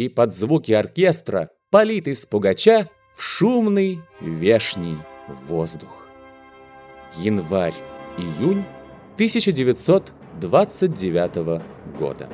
и под звуки оркестра палит из пугача в шумный вешний воздух. Январь-июнь 1929 года.